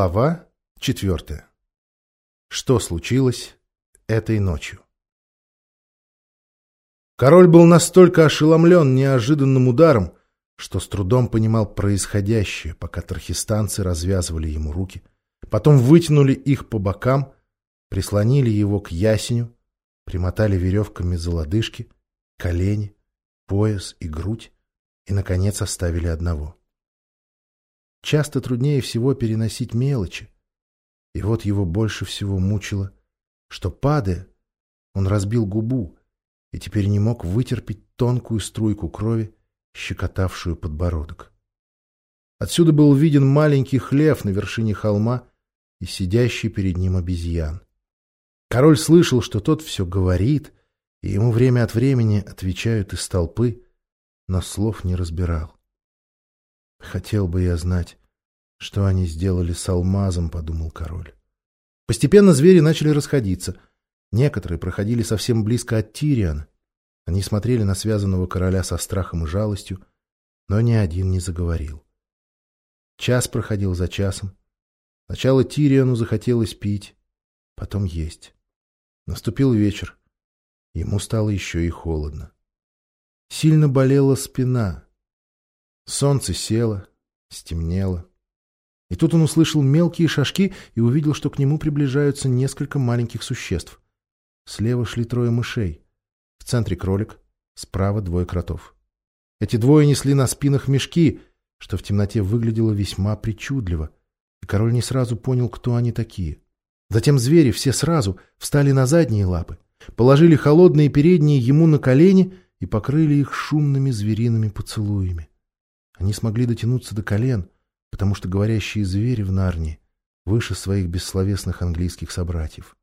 Глава четвертая. Что случилось этой ночью? Король был настолько ошеломлен неожиданным ударом, что с трудом понимал происходящее, пока тархистанцы развязывали ему руки, потом вытянули их по бокам, прислонили его к ясеню, примотали веревками за лодыжки, колени, пояс и грудь и, наконец, оставили одного. Часто труднее всего переносить мелочи. И вот его больше всего мучило, что, падая, он разбил губу и теперь не мог вытерпеть тонкую струйку крови, щекотавшую подбородок. Отсюда был виден маленький хлев на вершине холма и сидящий перед ним обезьян. Король слышал, что тот все говорит, и ему время от времени отвечают из толпы, но слов не разбирал. Хотел бы я знать, что они сделали с алмазом, подумал король. Постепенно звери начали расходиться. Некоторые проходили совсем близко от Тириана. Они смотрели на связанного короля со страхом и жалостью, но ни один не заговорил. Час проходил за часом. Сначала Тириану захотелось пить, потом есть. Наступил вечер. Ему стало еще и холодно. Сильно болела спина. Солнце село, стемнело. И тут он услышал мелкие шажки и увидел, что к нему приближаются несколько маленьких существ. Слева шли трое мышей. В центре кролик, справа двое кротов. Эти двое несли на спинах мешки, что в темноте выглядело весьма причудливо, и король не сразу понял, кто они такие. Затем звери все сразу встали на задние лапы, положили холодные передние ему на колени и покрыли их шумными звериными поцелуями. Они смогли дотянуться до колен, потому что говорящие звери в Нарнии выше своих бессловесных английских собратьев.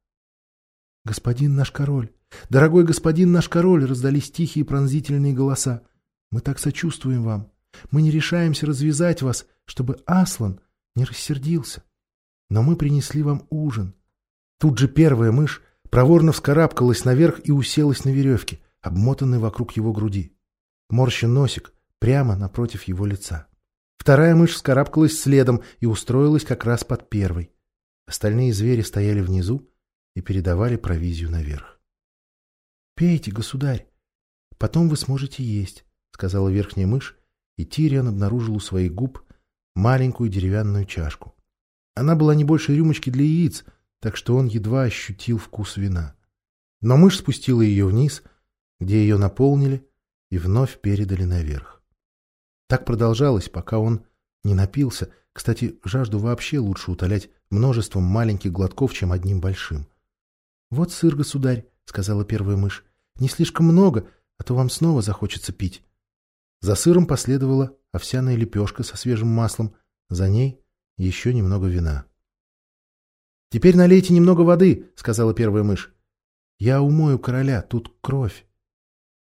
«Господин наш король! Дорогой господин наш король!» раздались тихие пронзительные голоса. «Мы так сочувствуем вам. Мы не решаемся развязать вас, чтобы Аслан не рассердился. Но мы принесли вам ужин». Тут же первая мышь проворно вскарабкалась наверх и уселась на веревке, обмотанной вокруг его груди. Морщин носик, прямо напротив его лица. Вторая мышь вскарабкалась следом и устроилась как раз под первой. Остальные звери стояли внизу и передавали провизию наверх. — Пейте, государь, потом вы сможете есть, — сказала верхняя мышь, и Тириан обнаружил у своих губ маленькую деревянную чашку. Она была не больше рюмочки для яиц, так что он едва ощутил вкус вина. Но мышь спустила ее вниз, где ее наполнили и вновь передали наверх. Так продолжалось, пока он не напился. Кстати, жажду вообще лучше утолять множеством маленьких глотков, чем одним большим. — Вот сыр, государь, — сказала первая мышь. — Не слишком много, а то вам снова захочется пить. За сыром последовала овсяная лепешка со свежим маслом, за ней еще немного вина. — Теперь налейте немного воды, — сказала первая мышь. — Я умою короля, тут кровь.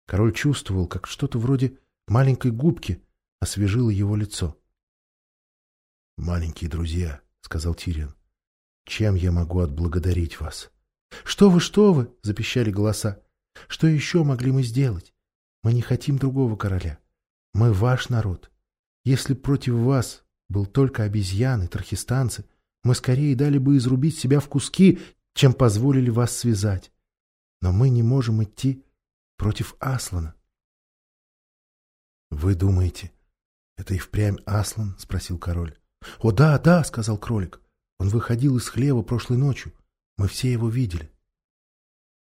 Король чувствовал, как что-то вроде маленькой губки освежило его лицо. — Маленькие друзья, — сказал Тириан, — чем я могу отблагодарить вас? — Что вы, что вы! — запищали голоса. — Что еще могли мы сделать? Мы не хотим другого короля. Мы ваш народ. Если против вас был только обезьяны, трахистанцы, мы скорее дали бы изрубить себя в куски, чем позволили вас связать. Но мы не можем идти против Аслана. — Вы думаете, «Это и впрямь Аслан?» — спросил король. «О, да, да!» — сказал кролик. «Он выходил из хлева прошлой ночью. Мы все его видели».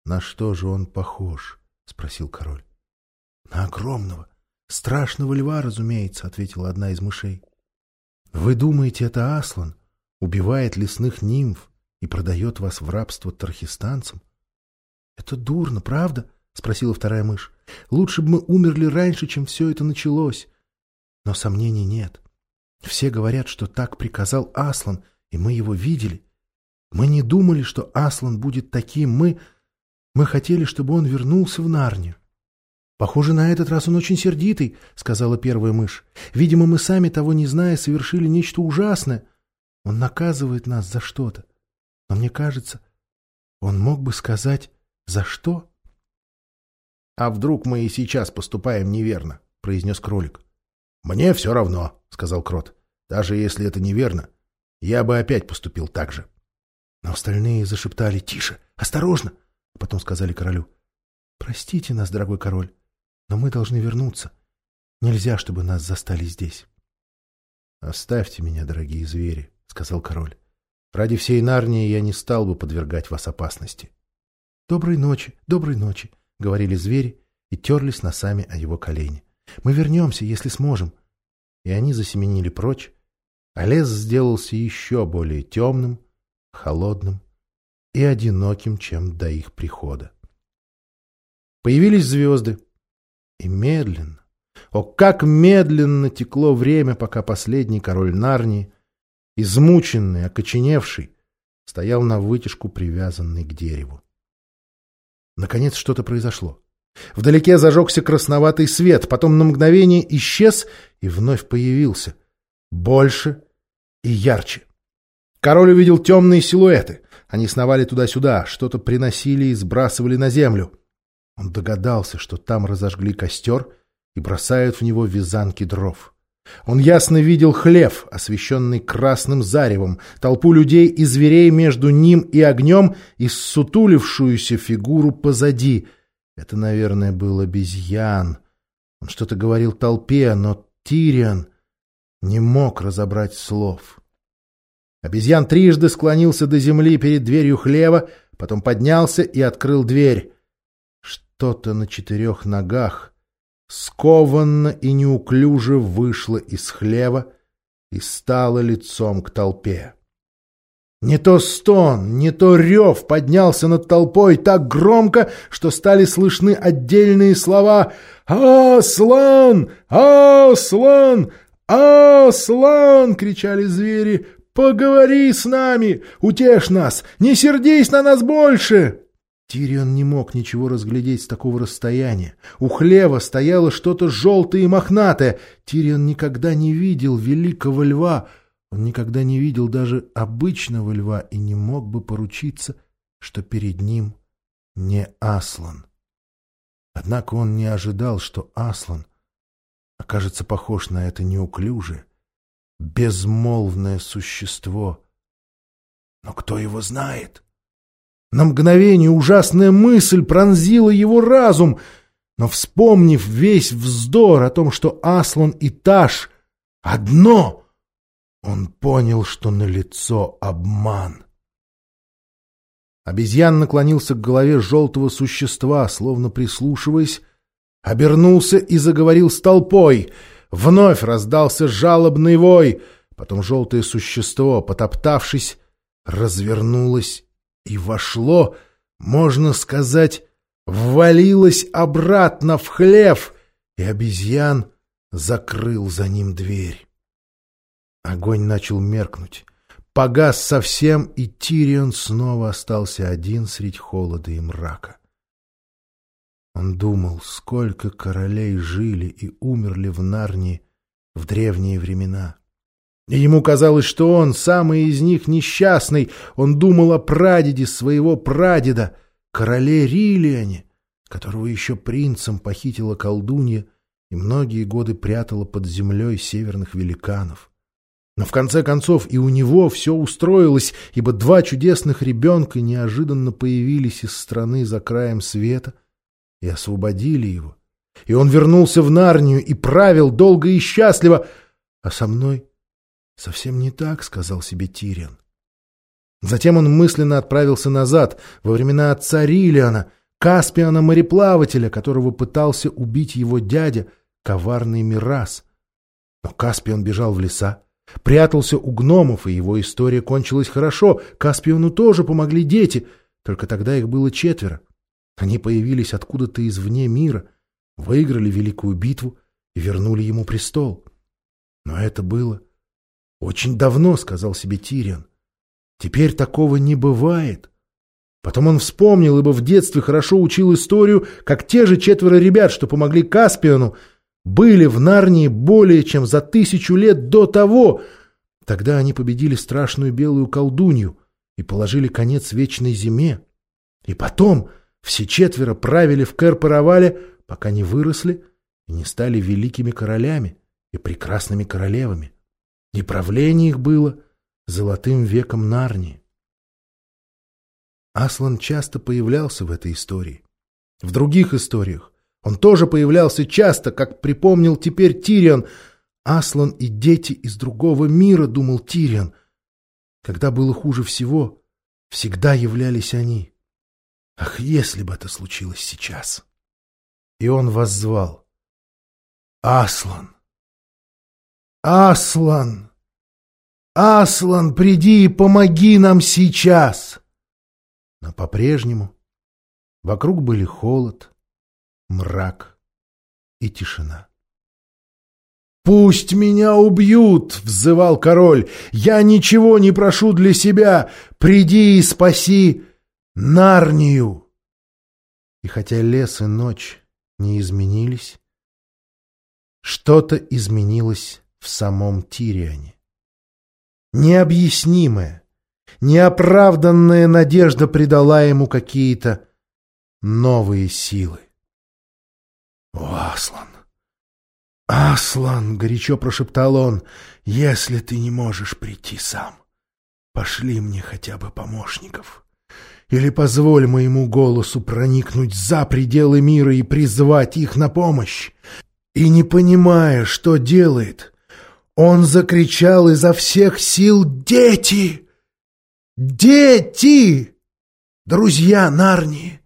«На что же он похож?» — спросил король. «На огромного, страшного льва, разумеется», — ответила одна из мышей. «Вы думаете, это Аслан? Убивает лесных нимф и продает вас в рабство тархистанцам?» «Это дурно, правда?» — спросила вторая мышь. «Лучше бы мы умерли раньше, чем все это началось. Но сомнений нет. Все говорят, что так приказал Аслан, и мы его видели. Мы не думали, что Аслан будет таким. Мы... Мы хотели, чтобы он вернулся в Нарнию. «Похоже, на этот раз он очень сердитый», — сказала первая мышь. «Видимо, мы сами, того не зная, совершили нечто ужасное. Он наказывает нас за что-то. Но мне кажется, он мог бы сказать, за что?» «А вдруг мы и сейчас поступаем неверно?» — произнес кролик. «Мне все равно», — сказал Крот. «Даже если это неверно, Я бы опять поступил так же. Но остальные зашептали «Тише! Осторожно!» а Потом сказали королю «Простите нас, дорогой король, но мы должны вернуться. Нельзя, чтобы нас застали здесь». «Оставьте меня, дорогие звери», — сказал король. «Ради всей Нарнии я не стал бы подвергать вас опасности». «Доброй ночи, доброй ночи», — говорили звери и терлись носами о его колени. «Мы вернемся, если сможем». И они засеменили прочь, а лес сделался еще более темным, холодным и одиноким, чем до их прихода. Появились звезды, и медленно, о, как медленно текло время, пока последний король Нарнии, измученный, окоченевший, стоял на вытяжку, привязанный к дереву. Наконец что-то произошло. Вдалеке зажегся красноватый свет, потом на мгновение исчез и вновь появился. Больше и ярче. Король увидел темные силуэты. Они сновали туда-сюда, что-то приносили и сбрасывали на землю. Он догадался, что там разожгли костер и бросают в него вязанки дров. Он ясно видел хлев, освещенный красным заревом, толпу людей и зверей между ним и огнем и ссутулившуюся фигуру позади. Это, наверное, был обезьян. Он что-то говорил толпе, но Тириан не мог разобрать слов. Обезьян трижды склонился до земли перед дверью хлева, потом поднялся и открыл дверь. Что-то на четырех ногах скованно и неуклюже вышло из хлева и стало лицом к толпе. Не то стон, не то рев поднялся над толпой так громко, что стали слышны отдельные слова «Аслан! Аслан! Аслан!» — кричали звери. «Поговори с нами! Утешь нас! Не сердись на нас больше!» Тирион не мог ничего разглядеть с такого расстояния. У хлева стояло что-то желтое и мохнатое. Тирион никогда не видел великого льва. Он никогда не видел даже обычного льва и не мог бы поручиться, что перед ним не Аслан. Однако он не ожидал, что Аслан окажется похож на это неуклюжее, безмолвное существо. Но кто его знает? На мгновение ужасная мысль пронзила его разум, но, вспомнив весь вздор о том, что Аслан и Таш одно, он понял, что на лицо обман. Обезьян наклонился к голове желтого существа, словно прислушиваясь, обернулся и заговорил с толпой — Вновь раздался жалобный вой, потом желтое существо, потоптавшись, развернулось и вошло, можно сказать, ввалилось обратно в хлев, и обезьян закрыл за ним дверь. Огонь начал меркнуть. Погас совсем, и Тирион снова остался один средь холода и мрака. Он думал, сколько королей жили и умерли в Нарнии в древние времена. И ему казалось, что он, самый из них несчастный, он думал о прадеде своего прадеда, короле Рилиане, которого еще принцем похитила колдунья и многие годы прятала под землей северных великанов. Но в конце концов и у него все устроилось, ибо два чудесных ребенка неожиданно появились из страны за краем света — и освободили его. И он вернулся в Нарнию и правил долго и счастливо. А со мной совсем не так, — сказал себе Тириан. Затем он мысленно отправился назад, во времена отца Рилиана, Каспиана-мореплавателя, которого пытался убить его дядя, коварный Мирас. Но Каспиан бежал в леса, прятался у гномов, и его история кончилась хорошо. Каспиону тоже помогли дети, только тогда их было четверо. Они появились откуда-то извне мира, выиграли великую битву и вернули ему престол. Но это было очень давно, сказал себе Тирион. Теперь такого не бывает. Потом он вспомнил, ибо в детстве хорошо учил историю, как те же четверо ребят, что помогли Каспиону, были в Нарнии более чем за тысячу лет до того. Тогда они победили страшную белую колдунью и положили конец вечной зиме. И потом все четверо правили в Кэр-Паравале, пока не выросли и не стали великими королями и прекрасными королевами. И правление их было золотым веком Нарнии. Аслан часто появлялся в этой истории. В других историях он тоже появлялся часто, как припомнил теперь Тириан. Аслан и дети из другого мира, думал Тириан. Когда было хуже всего, всегда являлись они. Ах, если бы это случилось сейчас! И он воззвал. Аслан! Аслан! Аслан, приди и помоги нам сейчас! Но по-прежнему вокруг были холод, мрак и тишина. «Пусть меня убьют!» — взывал король. «Я ничего не прошу для себя! Приди и спаси Нарнию!» И хотя лес и ночь не изменились, что-то изменилось в самом Тириане. Необъяснимое, неоправданная надежда придала ему какие-то новые силы. «О, Аслан! Аслан!» — горячо прошептал он. «Если ты не можешь прийти сам, пошли мне хотя бы помощников. Или позволь моему голосу проникнуть за пределы мира и призвать их на помощь. И не понимая, что делает, он закричал изо всех сил «Дети! Дети! Друзья Нарнии!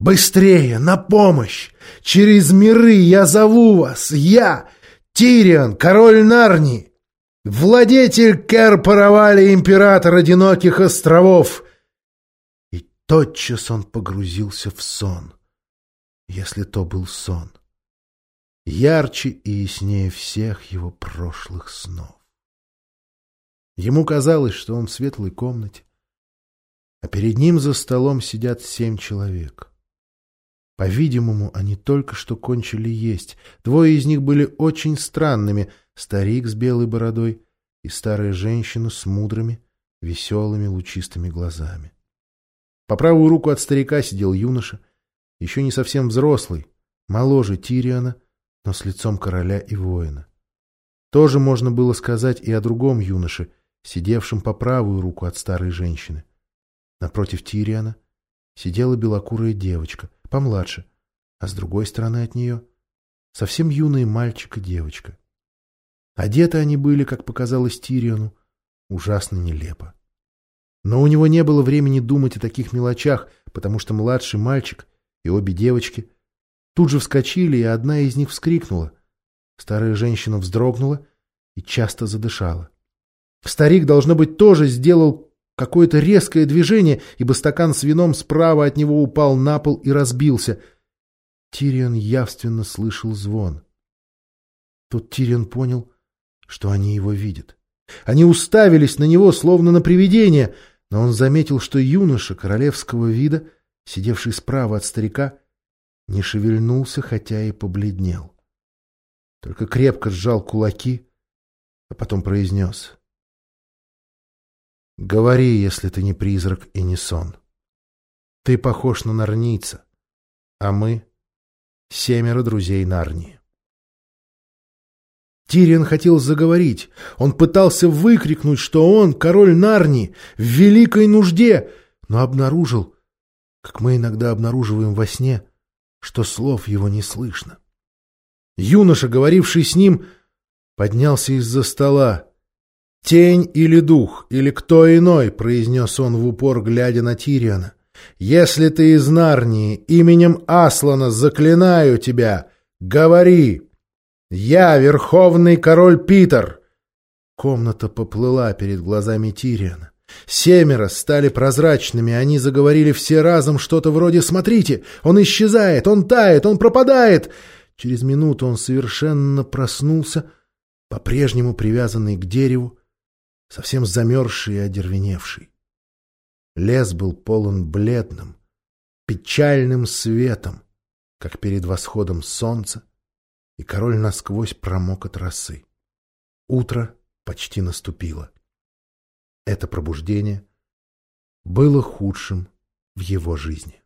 Быстрее, на помощь! Через миры я зову вас! Я, Тириан, король Нарнии, владетель Кер-Паравали, император одиноких островов!» И тотчас он погрузился в сон, если то был сон ярче и яснее всех его прошлых снов. Ему казалось, что он в светлой комнате, а перед ним за столом сидят семь человек. По-видимому, они только что кончили есть. Двое из них были очень странными — старик с белой бородой и старая женщина с мудрыми, веселыми, лучистыми глазами. По правую руку от старика сидел юноша, еще не совсем взрослый, моложе Тириана — но с лицом короля и воина. Тоже можно было сказать и о другом юноше, сидевшем по правую руку от старой женщины. Напротив Тириана сидела белокурая девочка, помладше, а с другой стороны от нее совсем юный мальчик и девочка. Одеты они были, как показалось Тириану, ужасно нелепо. Но у него не было времени думать о таких мелочах, потому что младший мальчик и обе девочки Тут же вскочили, и одна из них вскрикнула. Старая женщина вздрогнула и часто задышала. Старик, должно быть, тоже сделал какое-то резкое движение, ибо стакан с вином справа от него упал на пол и разбился. Тирион явственно слышал звон. Тут Тирион понял, что они его видят. Они уставились на него, словно на привидение, но он заметил, что юноша королевского вида, сидевший справа от старика, не шевельнулся, хотя и побледнел. Только крепко сжал кулаки, а потом произнес. «Говори, если ты не призрак и не сон. Ты похож на Нарнийца, а мы — семеро друзей Нарнии». Тириан хотел заговорить. Он пытался выкрикнуть, что он, король Нарнии, в великой нужде, но обнаружил, как мы иногда обнаруживаем во сне, что слов его не слышно. Юноша, говоривший с ним, поднялся из-за стола. «Тень или дух, или кто иной», — произнес он в упор, глядя на Тириана. «Если ты из Нарнии, именем Аслана заклинаю тебя, говори! Я, верховный король Питер!» Комната поплыла перед глазами Тириана. Семеро стали прозрачными, они заговорили все разом что-то вроде «Смотрите, он исчезает, он тает, он пропадает!» Через минуту он совершенно проснулся, по-прежнему привязанный к дереву, совсем замерзший и одервеневший. Лес был полон бледным, печальным светом, как перед восходом солнца, и король насквозь промок от росы. Утро почти наступило. Это пробуждение было худшим в его жизни.